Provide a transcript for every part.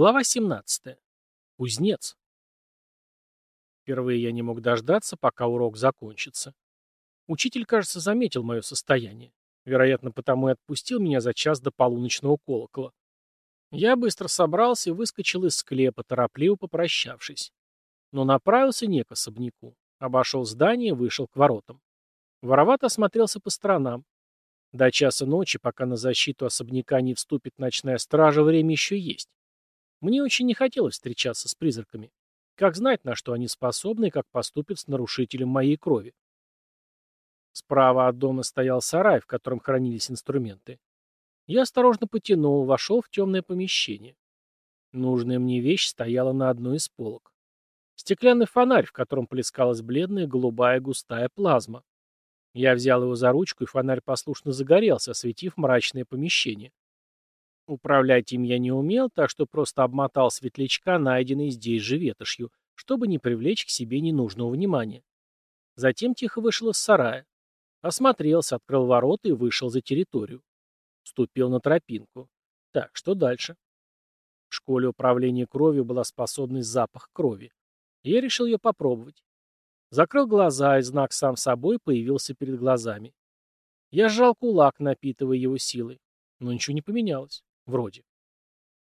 Глава 17. Кузнец. Впервые я не мог дождаться, пока урок закончится. Учитель, кажется, заметил мое состояние. Вероятно, потому и отпустил меня за час до полуночного колокола. Я быстро собрался и выскочил из склепа, торопливо попрощавшись. Но направился не к особняку. Обошел здание и вышел к воротам. Воровато осмотрелся по сторонам. До часа ночи, пока на защиту особняка не вступит ночная стража, время еще есть. Мне очень не хотелось встречаться с призраками. Как знать, на что они способны и как поступят с нарушителем моей крови. Справа от дома стоял сарай, в котором хранились инструменты. Я осторожно потянул, вошел в темное помещение. Нужная мне вещь стояла на одной из полок. Стеклянный фонарь, в котором плескалась бледная голубая густая плазма. Я взял его за ручку, и фонарь послушно загорелся, осветив мрачное помещение. Управлять им я не умел, так что просто обмотал светлячка, найденный здесь же ветошью, чтобы не привлечь к себе ненужного внимания. Затем тихо вышел из сарая. Осмотрелся, открыл ворота и вышел за территорию. Ступил на тропинку. Так, что дальше? В школе управления кровью была способность запах крови. Я решил ее попробовать. Закрыл глаза, и знак сам собой появился перед глазами. Я сжал кулак, напитывая его силой. Но ничего не поменялось. Вроде.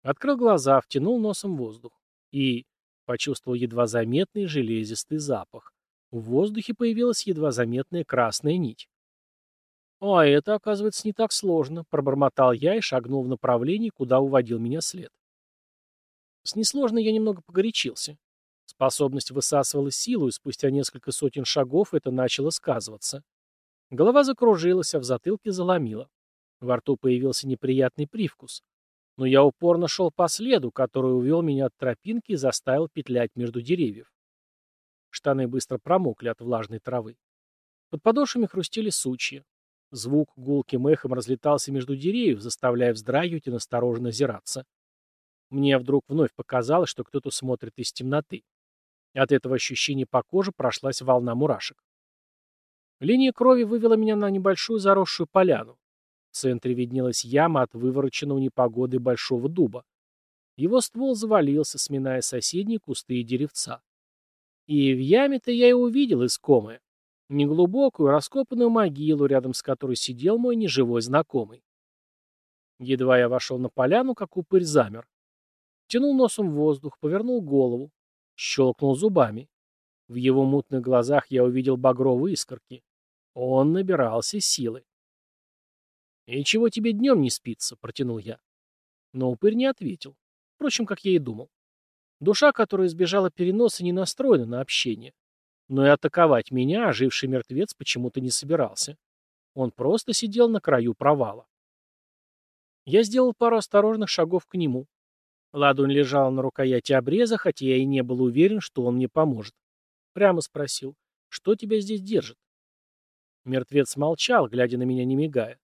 Открыл глаза, втянул носом воздух. И почувствовал едва заметный железистый запах. В воздухе появилась едва заметная красная нить. «О, это, оказывается, не так сложно», — пробормотал я и шагнул в направлении, куда уводил меня след. С несложной я немного погорячился. Способность высасывала силу, и спустя несколько сотен шагов это начало сказываться. Голова закружилась, а в затылке заломила. Во рту появился неприятный привкус. Но я упорно шел по следу, который увел меня от тропинки и заставил петлять между деревьев. Штаны быстро промокли от влажной травы. Под подошвами хрустели сучья. Звук гулким эхом разлетался между деревьев, заставляя вздрагивать и настороженно озираться. Мне вдруг вновь показалось, что кто-то смотрит из темноты. От этого ощущения по коже прошлась волна мурашек. Линия крови вывела меня на небольшую заросшую поляну. В центре виднелась яма от вывороченного непогоды большого дуба. Его ствол завалился, сминая соседние кусты и деревца. И в яме-то я и увидел искомое. Неглубокую, раскопанную могилу, рядом с которой сидел мой неживой знакомый. Едва я вошел на поляну, как упырь замер. Тянул носом воздух, повернул голову, щелкнул зубами. В его мутных глазах я увидел багровые искорки. Он набирался силы. «И чего тебе днем не спится?» — протянул я. Но упырь не ответил. Впрочем, как я и думал. Душа, которая избежала переноса, не настроена на общение. Но и атаковать меня, оживший мертвец, почему-то не собирался. Он просто сидел на краю провала. Я сделал пару осторожных шагов к нему. Ладонь лежала на рукояти обреза, хотя я и не был уверен, что он мне поможет. Прямо спросил, что тебя здесь держит? Мертвец молчал, глядя на меня не мигая.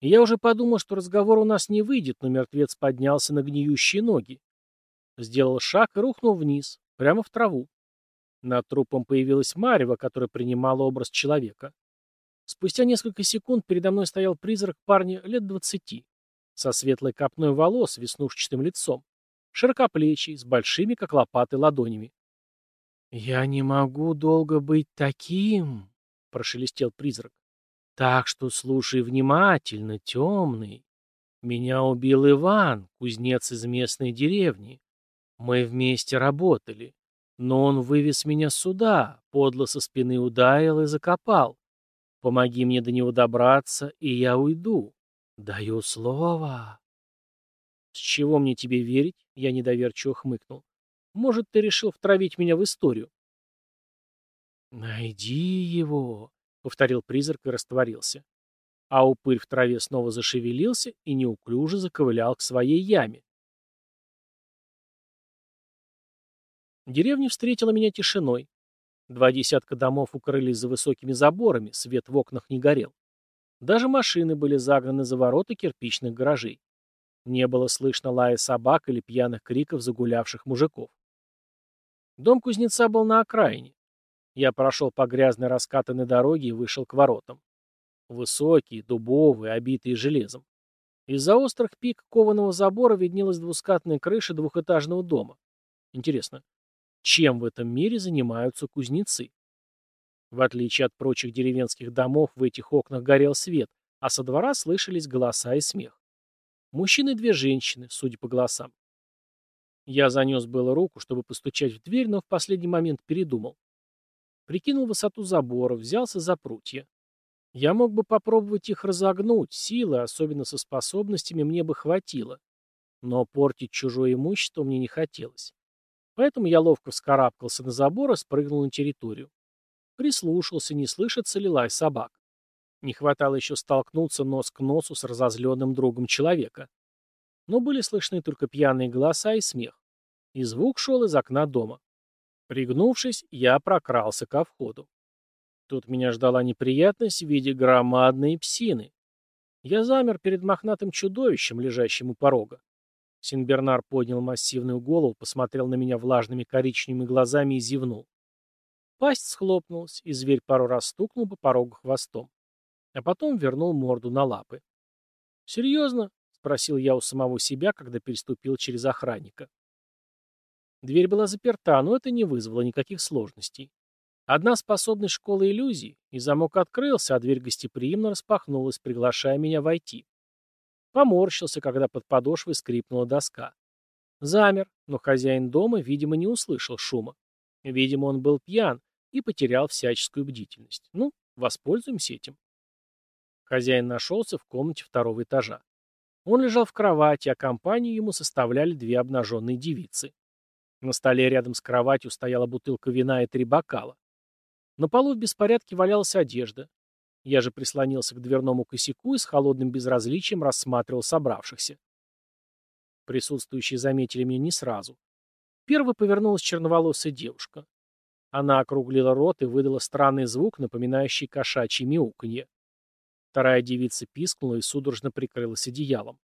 Я уже подумал, что разговор у нас не выйдет, но мертвец поднялся на гниющие ноги. Сделал шаг и рухнул вниз, прямо в траву. Над трупом появилась Марева, которая принимала образ человека. Спустя несколько секунд передо мной стоял призрак парня лет двадцати, со светлой копной волос, веснушчатым лицом, широкоплечий, с большими, как лопаты, ладонями. «Я не могу долго быть таким», — прошелестел призрак. Так что слушай внимательно, темный. Меня убил Иван, кузнец из местной деревни. Мы вместе работали. Но он вывез меня сюда, подло со спины ударил и закопал. Помоги мне до него добраться, и я уйду. Даю слово. С чего мне тебе верить? Я недоверчиво хмыкнул. Может, ты решил втравить меня в историю? Найди его, — повторил призрак и растворился. А упырь в траве снова зашевелился и неуклюже заковылял к своей яме. Деревня встретила меня тишиной. Два десятка домов укрылись за высокими заборами, свет в окнах не горел. Даже машины были загнаны за ворота кирпичных гаражей. Не было слышно лая собак или пьяных криков загулявших мужиков. Дом кузнеца был на окраине. Я прошел по грязной раскатанной дороге и вышел к воротам. Высокие, дубовые, обитые железом. Из-за острых пик кованого забора виднелась двускатная крыша двухэтажного дома. Интересно, чем в этом мире занимаются кузнецы? В отличие от прочих деревенских домов, в этих окнах горел свет, а со двора слышались голоса и смех. Мужчины и две женщины, судя по голосам. Я занес было руку, чтобы постучать в дверь, но в последний момент передумал. Прикинул высоту забора, взялся за прутья. Я мог бы попробовать их разогнуть, силы, особенно со способностями, мне бы хватило. Но портить чужое имущество мне не хотелось. Поэтому я ловко вскарабкался на забор и спрыгнул на территорию. Прислушался, не слышится ли лай собак. Не хватало еще столкнуться нос к носу с разозленным другом человека. Но были слышны только пьяные голоса и смех. И звук шел из окна дома. Пригнувшись, я прокрался ко входу. Тут меня ждала неприятность в виде громадной псины. Я замер перед мохнатым чудовищем, лежащим у порога. Синбернар поднял массивную голову, посмотрел на меня влажными коричневыми глазами и зевнул. Пасть схлопнулась, и зверь пару раз стукнул по порогу хвостом. А потом вернул морду на лапы. «Серьезно?» — спросил я у самого себя, когда переступил через охранника. Дверь была заперта, но это не вызвало никаких сложностей. Одна способность школы иллюзий, и замок открылся, а дверь гостеприимно распахнулась, приглашая меня войти. Поморщился, когда под подошвой скрипнула доска. Замер, но хозяин дома, видимо, не услышал шума. Видимо, он был пьян и потерял всяческую бдительность. Ну, воспользуемся этим. Хозяин нашелся в комнате второго этажа. Он лежал в кровати, а компанию ему составляли две обнаженные девицы. На столе рядом с кроватью стояла бутылка вина и три бокала. На полу в беспорядке валялась одежда. Я же прислонился к дверному косяку и с холодным безразличием рассматривал собравшихся. Присутствующие заметили меня не сразу. Первой повернулась черноволосая девушка. Она округлила рот и выдала странный звук, напоминающий кошачье мяуканье. Вторая девица пискнула и судорожно прикрылась одеялом.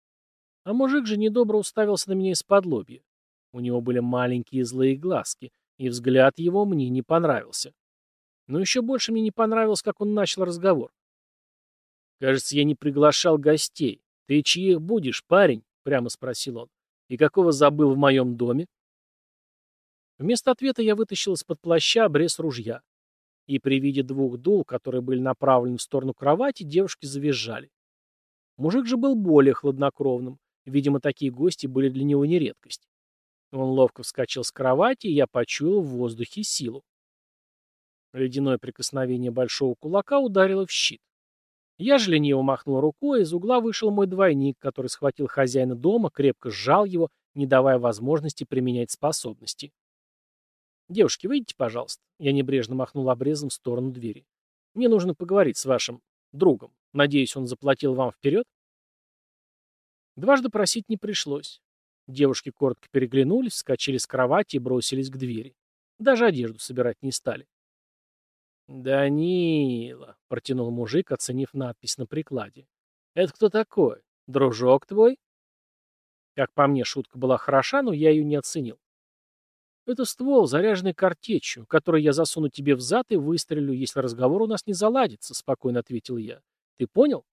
А мужик же недобро уставился на меня из-под лобья. У него были маленькие злые глазки, и взгляд его мне не понравился. Но еще больше мне не понравилось, как он начал разговор. «Кажется, я не приглашал гостей. Ты чьих будешь, парень?» — прямо спросил он. «И какого забыл в моем доме?» Вместо ответа я вытащил из-под плаща обрез ружья. И при виде двух дул, которые были направлены в сторону кровати, девушки завизжали. Мужик же был более хладнокровным. Видимо, такие гости были для него не редкость. Он ловко вскочил с кровати, и я почуял в воздухе силу. Ледяное прикосновение большого кулака ударило в щит. Я же лениво махнул рукой, из угла вышел мой двойник, который схватил хозяина дома, крепко сжал его, не давая возможности применять способности. «Девушки, выйдите, пожалуйста». Я небрежно махнул обрезом в сторону двери. «Мне нужно поговорить с вашим другом. Надеюсь, он заплатил вам вперед?» Дважды просить не пришлось. Девушки коротко переглянулись, вскочили с кровати и бросились к двери. Даже одежду собирать не стали. «Данила», — протянул мужик, оценив надпись на прикладе. «Это кто такой? Дружок твой?» Как по мне, шутка была хороша, но я ее не оценил. «Это ствол, заряженный картечью, который я засуну тебе в зад и выстрелю, если разговор у нас не заладится», — спокойно ответил я. «Ты понял?»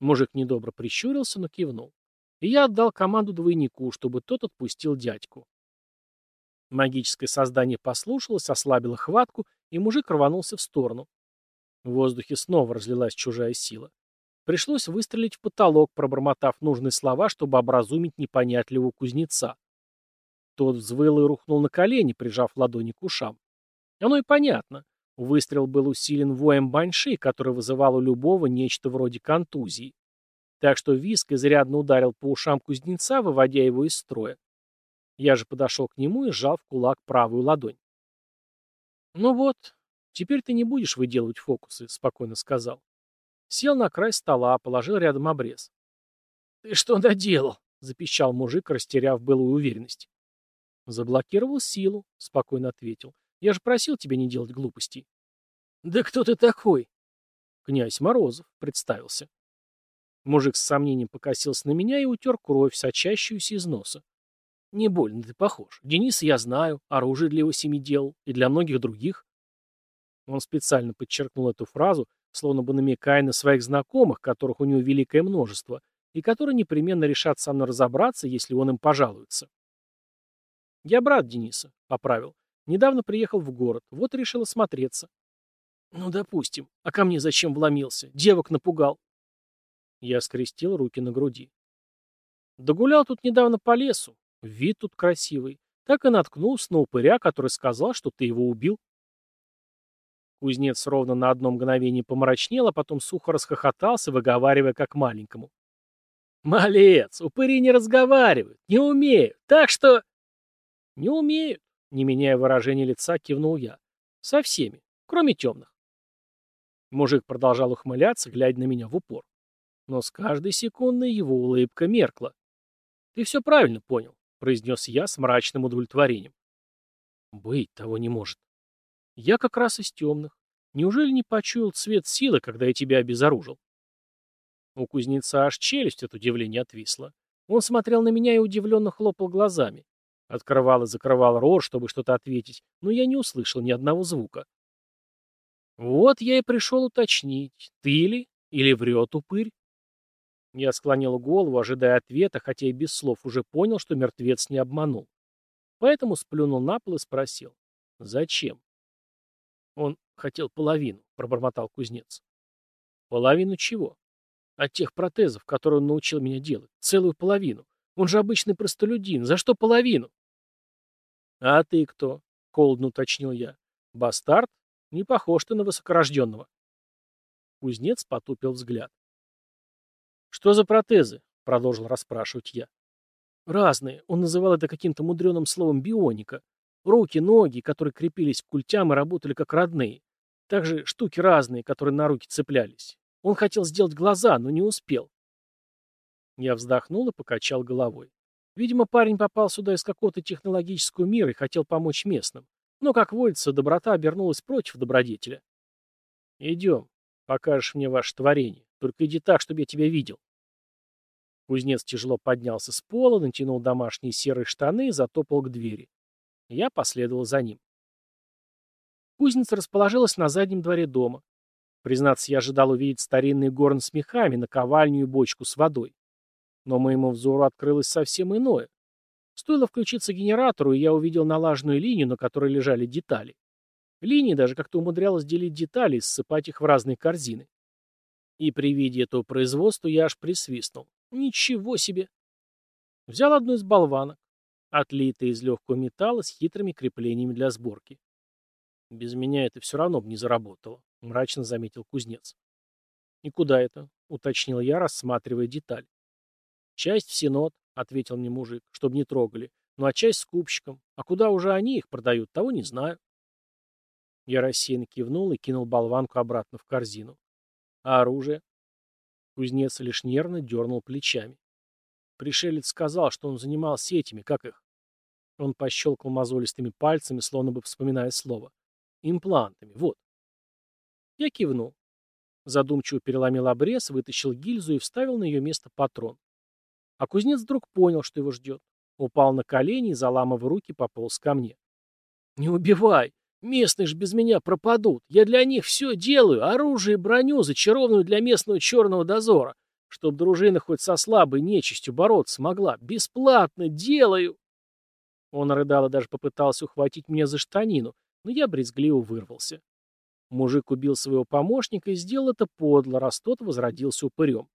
Мужик недобро прищурился, но кивнул. И я отдал команду двойнику, чтобы тот отпустил дядьку. Магическое создание послушалось, ослабило хватку, и мужик рванулся в сторону. В воздухе снова разлилась чужая сила. Пришлось выстрелить в потолок, пробормотав нужные слова, чтобы образумить непонятливого кузнеца. Тот взвыл и рухнул на колени, прижав ладони к ушам. Оно и понятно. Выстрел был усилен воем баньши, который вызывал у любого нечто вроде контузии. Так что виск изрядно ударил по ушам кузнеца, выводя его из строя. Я же подошел к нему и сжал в кулак правую ладонь. «Ну вот, теперь ты не будешь выделывать фокусы», — спокойно сказал. Сел на край стола, положил рядом обрез. «Ты что доделал?» — запищал мужик, растеряв былую уверенность. «Заблокировал силу», — спокойно ответил. «Я же просил тебя не делать глупостей». «Да кто ты такой?» «Князь Морозов», — представился. Мужик с сомнением покосился на меня и утер кровь, сочащуюся из носа. Не больно ты похож. Денис я знаю, оружие для его семьи делал, и для многих других. Он специально подчеркнул эту фразу, словно бы намекая на своих знакомых, которых у него великое множество, и которые непременно решат со мной разобраться, если он им пожалуется. Я брат Дениса, поправил. Недавно приехал в город, вот решил осмотреться. Ну, допустим. А ко мне зачем вломился? Девок напугал. Я скрестил руки на груди. Догулял тут недавно по лесу. Вид тут красивый. Так и наткнулся на упыря, который сказал, что ты его убил. Кузнец ровно на одно мгновение помрачнел, а потом сухо расхохотался, выговаривая как маленькому. «Малец, упыри не разговаривают, не умеют, так что...» «Не умеют», — не меняя выражения лица, кивнул я. «Со всеми, кроме темных». Мужик продолжал ухмыляться, глядя на меня в упор. Но с каждой секундой его улыбка меркла. «Ты все правильно понял», — произнес я с мрачным удовлетворением. «Быть того не может. Я как раз из темных. Неужели не почуял цвет силы, когда я тебя обезоружил? У кузнеца аж челюсть от удивления отвисла. Он смотрел на меня и удивленно хлопал глазами. Открывал и закрывал рот, чтобы что-то ответить, но я не услышал ни одного звука. Вот я и пришел уточнить, ты ли или врет упырь? Я склонил голову, ожидая ответа, хотя и без слов уже понял, что мертвец не обманул. Поэтому сплюнул на пол и спросил. Зачем? Он хотел половину, пробормотал кузнец. Половину чего? От тех протезов, которые он научил меня делать. Целую половину. Он же обычный простолюдин. За что половину? А ты кто? Холодно уточнил я. Бастард? Не похож ты на высокорожденного. Кузнец потупил взгляд. «Что за протезы?» — продолжил расспрашивать я. «Разные. Он называл это каким-то мудреным словом бионика. Руки, ноги, которые крепились к культям и работали как родные. Также штуки разные, которые на руки цеплялись. Он хотел сделать глаза, но не успел. Я вздохнул и покачал головой. Видимо, парень попал сюда из какого-то технологического мира и хотел помочь местным. Но, как водится, доброта обернулась против добродетеля. «Идем, покажешь мне ваше творение. Только иди так, чтобы я тебя видел». Кузнец тяжело поднялся с пола, натянул домашние серые штаны и затопал к двери. Я последовал за ним. Кузница расположилась на заднем дворе дома. Признаться, я ожидал увидеть старинный горн с мехами, наковальню и бочку с водой. Но моему взору открылось совсем иное. Стоило включиться генератору, и я увидел налаженную линию, на которой лежали детали. Линии даже как-то умудрялась делить детали и ссыпать их в разные корзины. И при виде этого производства я аж присвистнул. Ничего себе! Взял одну из болванок, отлитая из легкого металла с хитрыми креплениями для сборки. Без меня это все равно бы не заработало, мрачно заметил кузнец. И куда это? уточнил я, рассматривая деталь. Часть в Синод, ответил мне мужик, чтобы не трогали. Ну а часть с купщиком. А куда уже они их продают, того не знаю. Я рассеянно кивнул и кинул болванку обратно в корзину. А оружие? Кузнец лишь нервно дернул плечами. Пришелец сказал, что он занимался этими, как их, он пощелкал мозолистыми пальцами, словно бы вспоминая слово. Имплантами, вот. Я кивнул. Задумчиво переломил обрез, вытащил гильзу и вставил на ее место патрон. А кузнец вдруг понял, что его ждет. Упал на колени и, заламывая руки, пополз ко мне. «Не убивай! Местные ж без меня пропадут! Я для них все делаю, оружие и броню, зачарованную для местного черного дозора, чтоб дружина хоть со слабой нечистью бороться могла. Бесплатно делаю!» Он рыдал и даже попытался ухватить меня за штанину, но я брезгливо вырвался. Мужик убил своего помощника и сделал это подло, раз тот возродился упырем.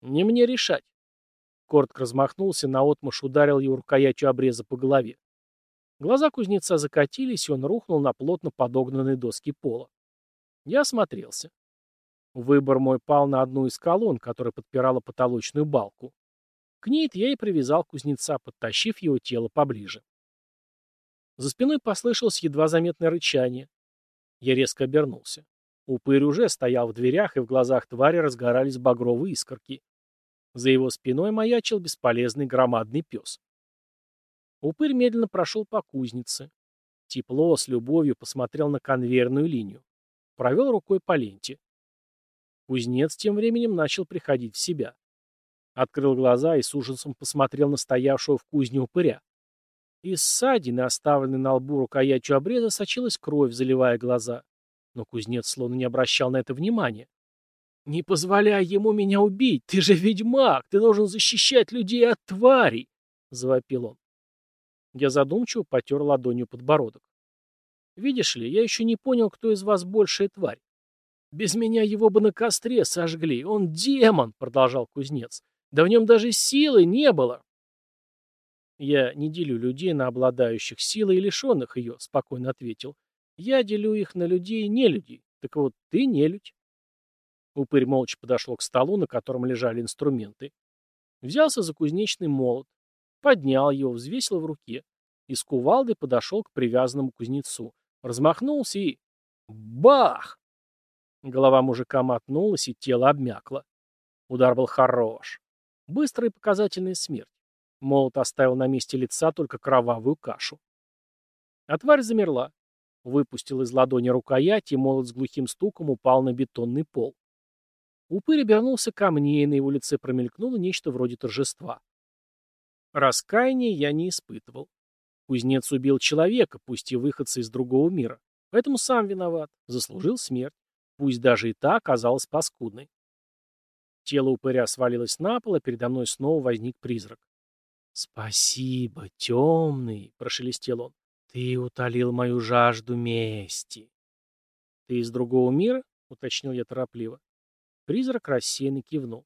«Не мне решать». Коротко размахнулся, наотмашь ударил его рукоятью обреза по голове. Глаза кузнеца закатились, и он рухнул на плотно подогнанные доски пола. Я осмотрелся. Выбор мой пал на одну из колонн, которая подпирала потолочную балку. К ней я и привязал кузнеца, подтащив его тело поближе. За спиной послышалось едва заметное рычание. Я резко обернулся. Упырь уже стоял в дверях, и в глазах твари разгорались багровые искорки. За его спиной маячил бесполезный громадный пес. Упырь медленно прошел по кузнице. Тепло, с любовью посмотрел на конвейерную линию. Провел рукой по ленте. Кузнец тем временем начал приходить в себя. Открыл глаза и с ужасом посмотрел на стоявшего в кузне упыря. Из ссадины, оставленной на лбу рукоятью обреза, сочилась кровь, заливая глаза. Но кузнец словно не обращал на это внимания. «Не позволяй ему меня убить! Ты же ведьмак! Ты должен защищать людей от тварей!» — завопил он. Я задумчиво потер ладонью подбородок. «Видишь ли, я еще не понял, кто из вас большая тварь. Без меня его бы на костре сожгли. Он демон!» — продолжал кузнец. «Да в нем даже силы не было!» «Я не делю людей на обладающих силой и лишенных ее», — спокойно ответил. «Я делю их на людей и нелюдей. Так вот, ты нелюдь». Упырь молча подошел к столу, на котором лежали инструменты. Взялся за кузнечный молот, поднял его, взвесил в руке. И с кувалдой подошел к привязанному кузнецу. Размахнулся и... Бах! Голова мужика мотнулась, и тело обмякло. Удар был хорош. Быстрая и показательная смерть. Молот оставил на месте лица только кровавую кашу. А тварь замерла. Выпустил из ладони рукоять, и молот с глухим стуком упал на бетонный пол. Упырь обернулся ко мне, и на его лице промелькнуло нечто вроде торжества. Раскаяния я не испытывал. Кузнец убил человека, пусть и выходца из другого мира. Поэтому сам виноват, заслужил смерть. Пусть даже и та оказалась паскудной. Тело упыря свалилось на пол, а передо мной снова возник призрак. «Спасибо, темный!» — прошелестел он. «Ты утолил мою жажду мести!» «Ты из другого мира?» — уточнил я торопливо. Призрак рассеянно кивнул.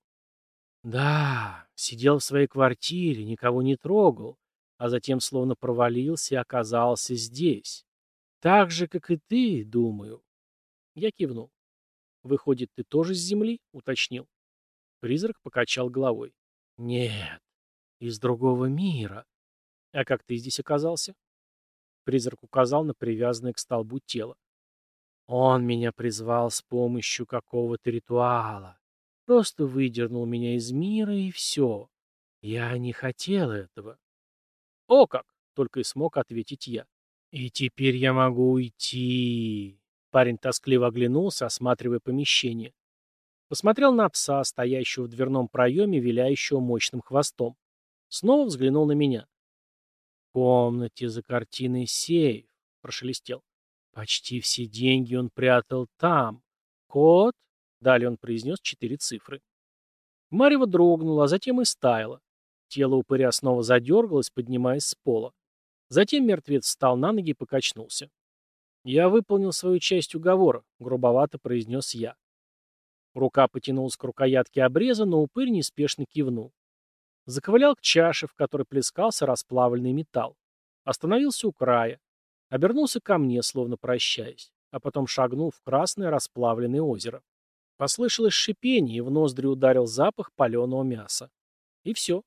Да, сидел в своей квартире, никого не трогал, а затем словно провалился и оказался здесь. Так же, как и ты, думаю. Я кивнул. Выходит, ты тоже с земли? Уточнил. Призрак покачал головой. Нет, из другого мира. А как ты здесь оказался? Призрак указал на привязанное к столбу тело. Он меня призвал с помощью какого-то ритуала. Просто выдернул меня из мира, и все. Я не хотел этого. О как! Только и смог ответить я. И теперь я могу уйти. Парень тоскливо оглянулся, осматривая помещение. Посмотрел на пса, стоящего в дверном проеме, виляющего мощным хвостом. Снова взглянул на меня. В комнате за картиной сейф, прошелестел. Почти все деньги он прятал там. Код? Далее он произнес четыре цифры. Марева дрогнула, а затем и стаяла. Тело упыря снова задергалось, поднимаясь с пола. Затем мертвец встал на ноги и покачнулся. «Я выполнил свою часть уговора», — грубовато произнес я. Рука потянулась к рукоятке обреза, но упырь неспешно кивнул. Заковылял к чаше, в которой плескался расплавленный металл. Остановился у края. Обернулся ко мне, словно прощаясь, а потом шагнул в красное расплавленное озеро. Послышалось шипение, и в ноздри ударил запах паленого мяса. И все.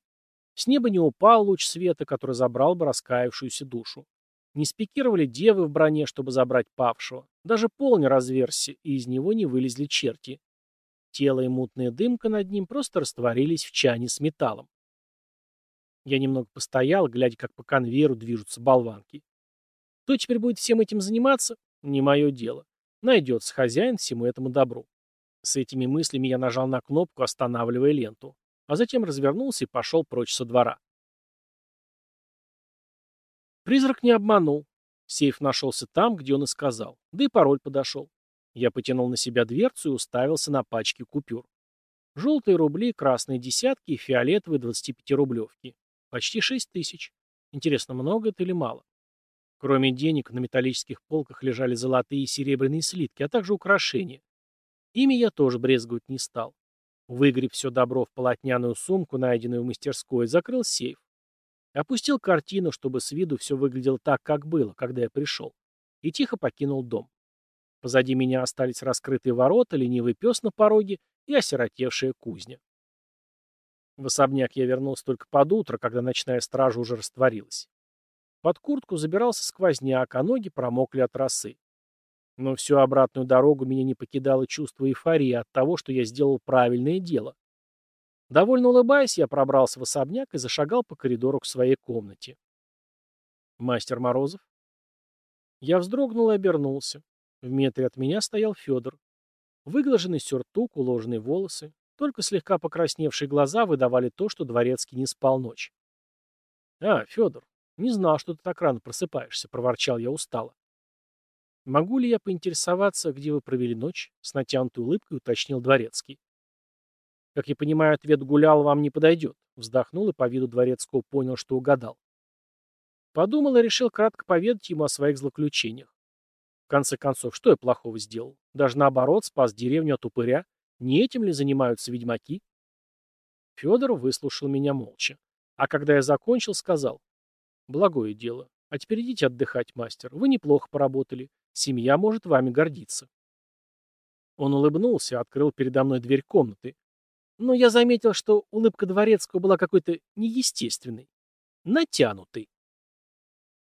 С неба не упал луч света, который забрал бы раскаявшуюся душу. Не спикировали девы в броне, чтобы забрать павшего. Даже пол не разверзся, и из него не вылезли черти. Тело и мутная дымка над ним просто растворились в чане с металлом. Я немного постоял, глядя, как по конвейеру движутся болванки. Кто теперь будет всем этим заниматься? Не мое дело. Найдется хозяин всему этому добру. С этими мыслями я нажал на кнопку, останавливая ленту, а затем развернулся и пошел прочь со двора. Призрак не обманул. Сейф нашелся там, где он и сказал. Да и пароль подошел. Я потянул на себя дверцу и уставился на пачки купюр. Желтые рубли, красные десятки и фиолетовые 25-рублевки. Почти шесть тысяч. Интересно, много это или мало? Кроме денег, на металлических полках лежали золотые и серебряные слитки, а также украшения. Ими я тоже брезговать не стал. Выгреб все добро в полотняную сумку, найденную в мастерской, закрыл сейф. Опустил картину, чтобы с виду все выглядело так, как было, когда я пришел. И тихо покинул дом. Позади меня остались раскрытые ворота, ленивый пес на пороге и осиротевшая кузня. В особняк я вернулся только под утро, когда ночная стража уже растворилась. Под куртку забирался сквозняк, а ноги промокли от росы. Но всю обратную дорогу меня не покидало чувство эйфории от того, что я сделал правильное дело. Довольно улыбаясь, я пробрался в особняк и зашагал по коридору к своей комнате. «Мастер Морозов?» Я вздрогнул и обернулся. В метре от меня стоял Федор. Выглаженный сюртук, уложенные волосы, только слегка покрасневшие глаза выдавали то, что дворецкий не спал ночь. «А, Федор, «Не знал, что ты так рано просыпаешься», — проворчал я устало. «Могу ли я поинтересоваться, где вы провели ночь?» — с натянутой улыбкой уточнил Дворецкий. Как я понимаю, ответ гулял вам не подойдет. Вздохнул и по виду дворецкого понял, что угадал. Подумал и решил кратко поведать ему о своих злоключениях. В конце концов, что я плохого сделал? Даже наоборот, спас деревню от упыря. Не этим ли занимаются ведьмаки? Федор выслушал меня молча. А когда я закончил, сказал. Благое дело. А теперь идите отдыхать, мастер. Вы неплохо поработали. Семья может вами гордиться. Он улыбнулся, открыл передо мной дверь комнаты. Но я заметил, что улыбка дворецкого была какой-то неестественной, натянутой.